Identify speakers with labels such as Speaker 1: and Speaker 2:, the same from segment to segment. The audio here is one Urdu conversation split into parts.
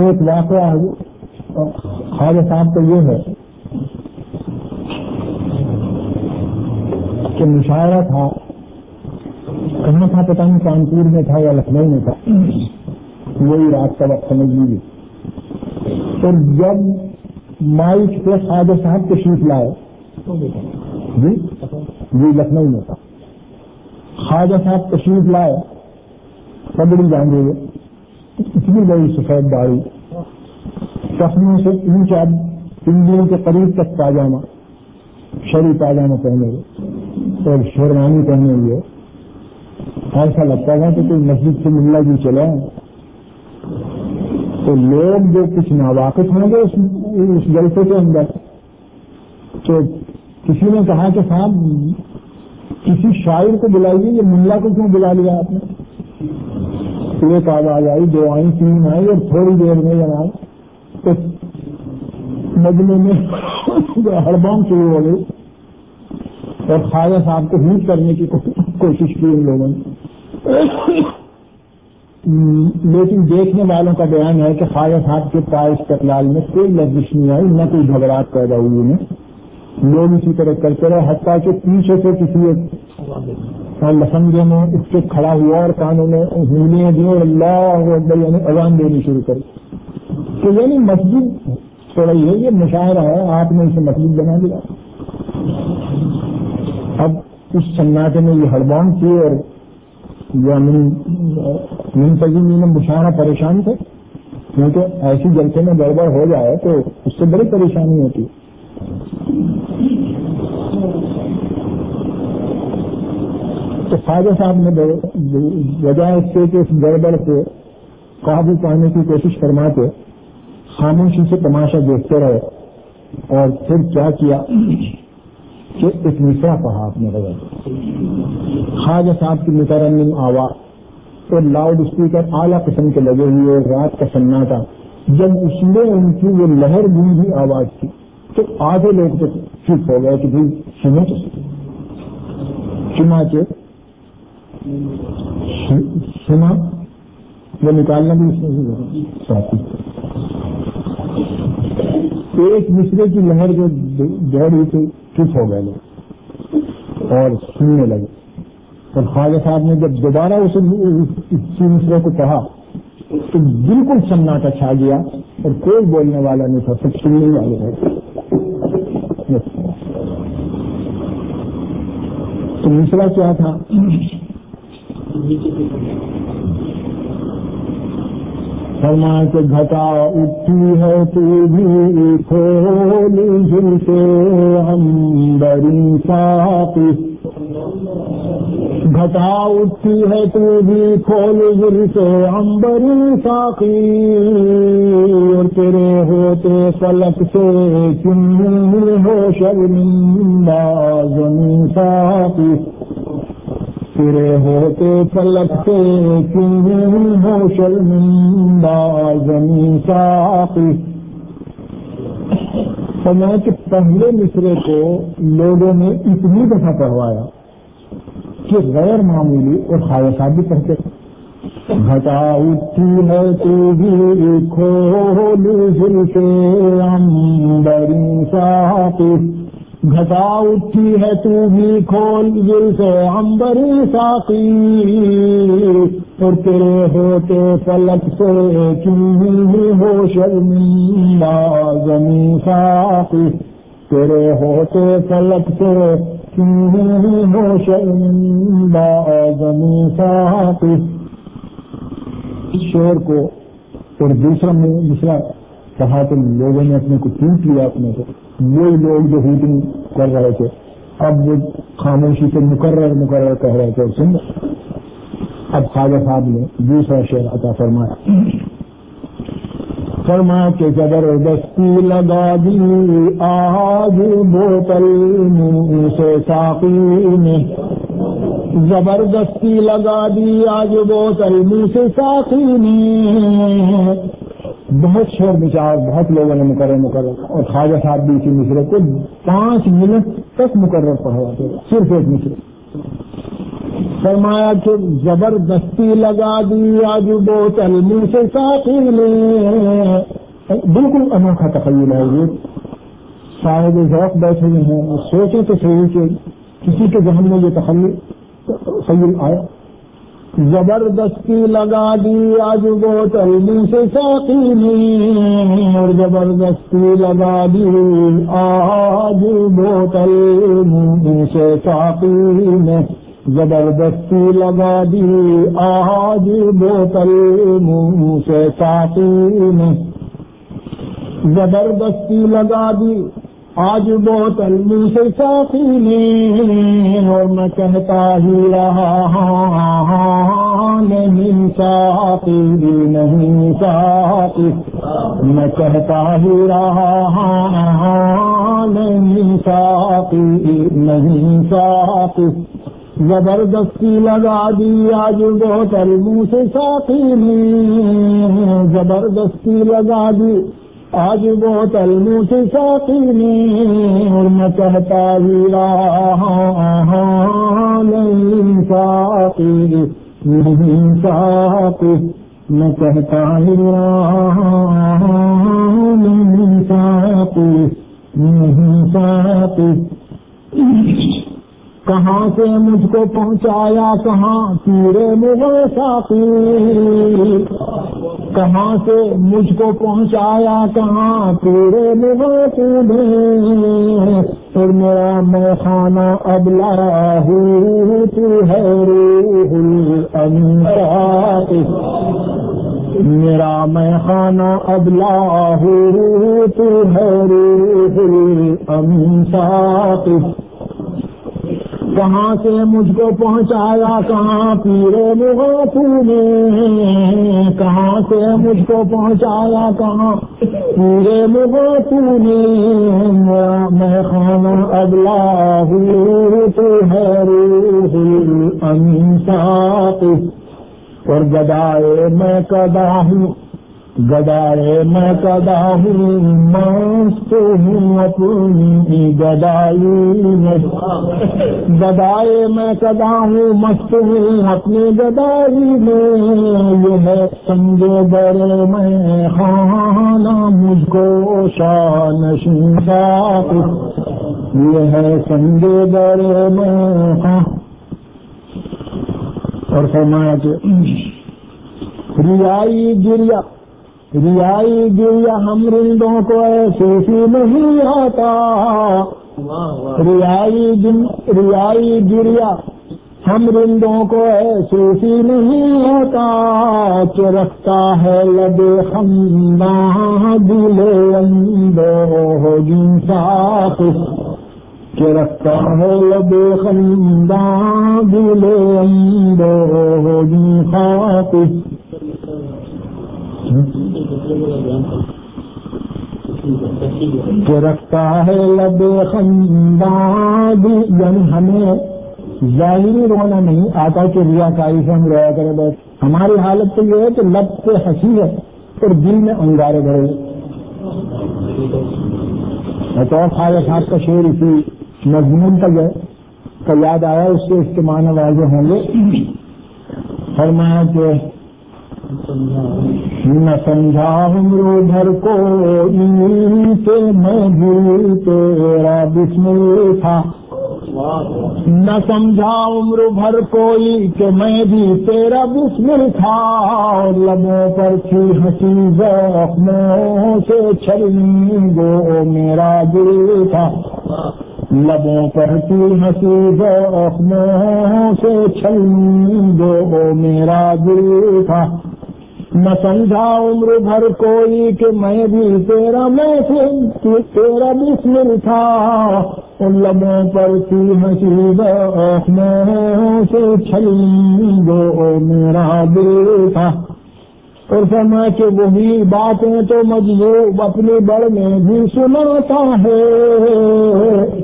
Speaker 1: ایک واقعہ خواجہ صاحب تو یہ ہے کہ مشاعرہ تھا کہاں تھا پتا نہیں کانپور میں تھا یا لکھنؤ میں تھا، وہی رات کا وقت سمجھ لیجیے۔ تو جب مائک پہ خواجہ صاحب تشریف لائے جی جی لکھنؤ میں تھا۔ خواجہ صاحب تشریف لائے، پگڑی باندھے ہوئے۔ اتنی بڑی سفید داڑھی چشموں سے تین چار پنڈیوں کے قریب تک پاجامہ، شری پاجامہ پہنے ہوئے، اور شیروانی پہنے ہوئے۔ ایسا لگتا تھا کہ کوئی مسجد سے ملنا بھی چلے تو لوگ جو کچھ ناواقف ہوں گے اس جلسے کے اندر، تو کسی نے کہا کہ صاحب، کسی شاعر کو بلائیے، یہ ملا کو کیوں بلا لیا آپ نے؟ ایک آواز آئی دو آئی تین آئی اور تھوڑی دیر میں جب آئی تو مجمے میں ہڑبام شروع ہو گئی اور خواجہ صاحب کو ہیٹ کرنے کی کوشش کی ان لوگوں نے۔ لیکن دیکھنے والوں کا بیان ہے کہ خواجہ صاحب کے پاس استقلال میں کوئی لفظ نہیں آئی، نہ کوئی گھبراہٹ پیدا ہوئی انہیں۔ لوگ اسی طرح کرتے رہے، حتیٰ کہ پیچھے سے کسی ایک لسنگے میں اس کے کھڑا ہوا اور کانوں میں انگلیاں دی اور اللہ اکبر یعنی اذان دینی شروع کری تو یعنی مسجد تو ہے، یہ مشاعرہ ہے، آپ نے اسے مسجد بنا دیا۔ اب اس سناٹے میں یہ ہڑبان کی اور منتظمین مشاہرہ پریشان تھے۔ کیونکہ ایسی جلسے میں گڑبڑ ہو جائے تو اس سے بڑی پریشانی ہوتی تو خواجہ صاحب نے وجہ اس سے کہ اس گڑبڑ سے قابو پانے کی کوشش فرماتے، خاموشی سے تماشا دیکھتے رہے اور پھر کیا کیا کہ ایک مشرا پڑھا آپ نے غیر خواجہ صاحب کی مترنم آواز اور لاؤڈ اسپیکر اعلیٰ قسم کے لگے ہوئے اور رات کا سناٹا، جب اس میں ان کی وہ لہر گونجی آواز تھی تو آدھے لوگ تو چپ ہو گئے کہ بھائی سنو تو۔ چنا کے سنا، وہ نکالنا بھی اس میں ساتھی ایک دوسرے کی لہر جو دوڑ ہوئی تھی چپ ہو گئے لوگ اور سننے لگے۔ اور خواجہ صاحب نے جب دوبارہ اسے مصرے کو کہا تو بالکل سناٹا چھا گیا اور کوئی بولنے والا نہیں تھا، سب سننے والے تھے۔ تو مصرا کیا تھا؟ فرما کے گھٹا اٹھی ہے تو بھی کھول جل سے ہم بری ساپی گھٹا اٹھی ہے تو بھی کھول جل سے ہم بری ساقی اور تیرے ہوتے فلک سے کن ہو شرمندہ زمین ساقی تیرے ہوتے پلک سے کیوں ہو شرمندہ زمین ساقی؟ سمے کے پہلے مصرے کو لوگوں نے اتنی دفعہ پڑھوایا کہ غیر معمولی اور خواہشات بھی پڑھتے گھٹا اٹھی ہے تو بھی کھول سے امبری ساقی۔ گھٹا اٹھی ہے تو بھی کھول دل سے امبری ساقی۔ اور تیرے ہوتے پلک سے کیوں ہو شرمندہ زمین ساقی؟ تیرے ہوتے پلک سے کیوں ہو شرمندہ زمین ساقی؟ شور کو اور دوسرا دوسرا کہا تو لوگوں نے اپنے کو ٹوٹ لیا اپنے کو۔ وہی لوگ جو ہوٹنگ کر رہے تھے، اب وہ خاموشی سے مقرر مقرر کہہ رہے تھے، سن۔ اب خواجہ صاحب نے دوسرا شعر عطا فرمایا۔ فرما کے زبردستی لگا دی آج بوتل منہ سے ساقی نے۔ زبردستی لگا دی آج بوتل منہ سے ساقی نے۔ بہت شور بچار بہت لوگوں نے مقرر مقرر اور خواجہ صاحب بھی اسی مصرے کو پانچ منٹ تک مقرر پڑھواتے صرف ایک مصرے فرمایا کہ زبردستی لگا دی، آج بوتل منہ سے بالکل انوکھا تخیل ہے یہ۔ شاید ذوق بیٹھے ہوئے ہیں سوچیں تو صحیح کہ کسی کے ذہن میں یہ تخیل آیا۔ زبردستی لگا دی، آج بوتل منہ سے ساقی نے اور زبردستی لگا دی، آج بوتل منہ سے ساقی نے زبردستی لگا دی، آج بوتل منہ سے ساقی نے زبردستی لگا دی آج بہت علم سے ساتھی نے اور میں کہتا ہی رہا ہاں، نہیں ساتھی نہیں ساتھی میں کہتا ہی رہا ہاں، نہیں ساتھی نہیں ساتھی زبردستی لگا دی آج بہت علم سے ساتھی نے زبردستی لگا دی۔ آج بہت المو سے ساتھی نے اور میں کہتا ہی نہیں ساتھی نہیں ساتھی میں کہتا ہی نہیں ساتھی نہیں ساتھی کہاں سے مجھ کو پہنچایا؟ کہاں پورے مغل ساقی کہاں سے مجھ کو پہنچایا؟ کہاں پورے مغل کودے پھر میرا میں خانہ ابلا ہوں تو ہے روح میرا میں خانہ ابلا ہوں تو ہے روح الانصاف۔ کہاں سے مجھ کو پہنچایا، کہاں پیرے مغو نے کہاں سے مجھ کو پہنچایا، کہاں پیرے مغو نے میں خانہ ابلا ہوں تو ہے روح انصاف اور گدائے میں کدا ہوں۔ گدائے میں کدا ہوں، مست ہوں اپنی گدائی میں۔ گدائے میں کدا ہوں، مست ہوں اپنی گدائی میں۔ یہ ہے سنگے برے میں خانہ، مجھ کو شان شاپ یہ ہے سنگے برے میں۔ ہاں اور فرمایا کہ ریائی گریا۔ ریائی گریا ہم رندوں کو ایسے نہیں آتا۔ ریائی ریائی گریا ہم رندوں کو ایسے نہیں ہوتا کہ رکھتا ہے لبے خنداں، دلے اندو جنساف کہ رکھتا ہے لبے خنداں، دلے اندو جنساف رکھتا ہے لب خندان یعنی ہمیں ظاہری رونا نہیں آتا کہ ریا کاری سے ہم رویا کرے بس۔ ہماری حالت تو یہ ہے کہ لب سے ہنسی ہے اور دل میں انگارے بڑے تو خاص صاحب کا شعر اسی مضمون تک ہے تو یاد آیا اس کے استعمال واضح ہوں گے۔ فرمایا کہ نہ سمجھا عمر بھر کو میں بھی تیرا بسم تھا نہ سمجھا عمر بھر کوئی کہ میں بھی تیرا بسم تھا لبوں پر تھی ہنسی زخموں سے چھلنی گو میرا دل تھا لبوں پر تھی ہنسی زخموں سے چھلنی گو میرا دل تھا نہ سمجھا عمر بھر کوئی کہ میں بھی تیرا میں تیرا بسمل تھا۔ ان لبوں پر کی حسیب سے چھلی دو میرا دل تھا۔ اور سما کہ وہی باتیں تو مجلوب اپنی بڑ میں بھی سناتا ہے۔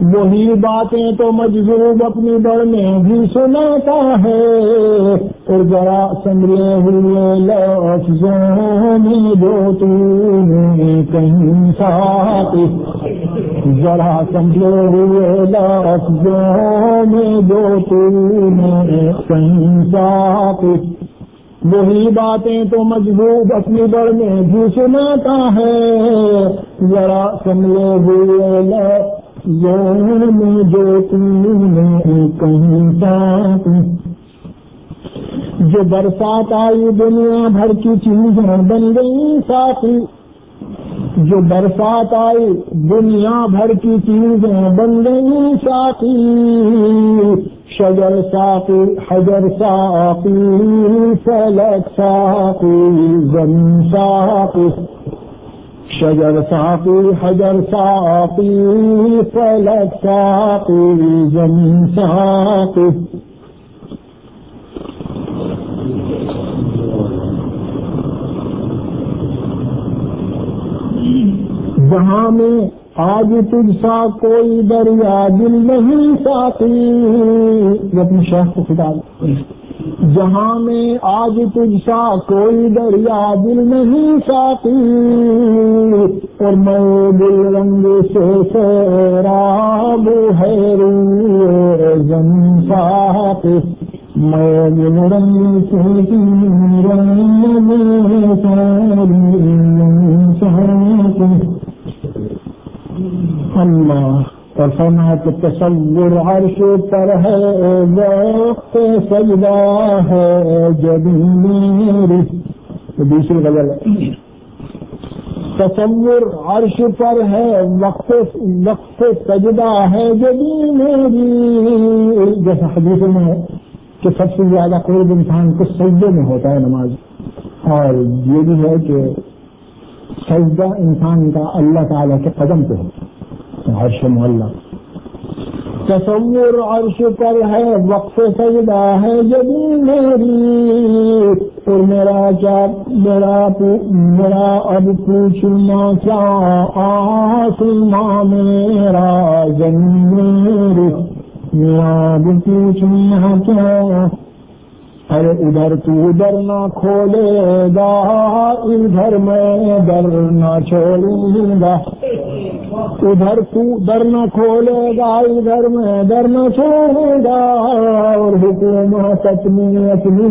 Speaker 1: وہی باتیں تو مجذوب اپنی بڑ میں بھی سناتا ہے۔ اور ذرا سنگلے ہوئے لفظوں میں جو تھی کہیں ساتھ۔ ذرا سنگلے ہوئے لفظوں میں جو تھی کہیں ساتھ۔ وہی باتیں تو مجبور اپنی بڑ میں بھی سناتا ہے۔ ذرا سمجھے ہوئے زور میں جو تم کہیں جو برسات آئی دنیا بھر کی چیزیں بن گئی ساتھی جو برسات آئی دنیا بھر کی چیزیں بن گئی ساتھی شجر ساقی، حجر ساقی، فلک ساقی، زمین ساقی۔ شجر ساقی، حجر ساقی، فلک ساقی زمین ساقی۔ جہاں میں آج تجھ سا کوئی دریا دل نہیں ساتھی اپنی شہر کو خطاب جہاں میں آج تجھ سا کوئی دریا دل نہیں ساتھی اور میں دل رنگ سے سیراب ہے زمین ساتھی میں دل رنگ سے رنگ اللہ اور فرما کہ تصور عرش پر ہے وقت سجدہ ہے جب میری دوسری غزل ہے۔ تصور عرش پر ہے، وقت وقت سجدہ ہے جب میری جیسا حدیث میں ہے کہ سب سے زیادہ قرب انسان کو سجدے میں ہوتا ہے نماز۔ اور یہ بھی ہے کہ سجدہ انسان کا اللہ تعالی کے قدم پہ ہوتا ہے۔ عرش محلہ۔ تصور عرش پر ہے وقت سجدہ ہے جب میری۔ اور میرا کیا میرا میرا اب پوچھنا کیا آسماں میرا میری میرا اب پوچھنا کیا۔ ارے ادھر تو ادھر نہ کھولے گا، ادھر میں در نہ چھوڑوں گا۔ ادھر تو در نہ کھولے گا، ادھر میں در نہ چھوڑوں گا، اور حکومت اپنی اپنی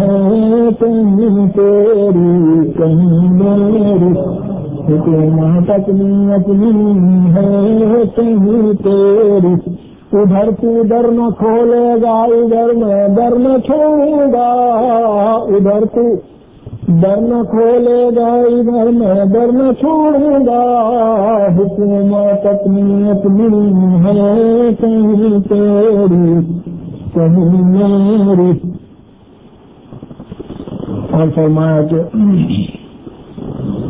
Speaker 1: ہے کہیں تیری کہیں میری حکومت اپنی اپنی ہے کہیں تیری۔ ادھر تو در نہ کھولے گا، ادھر میں در نہ چھوڑوں گا، ادھر تو در نہ کھولے گا، ادھر میں در نہ چھوڑوں گا۔ حکومت اپنی اپنی ہے، کہیں تیری، کہیں میری۔ اور فرمایا کہ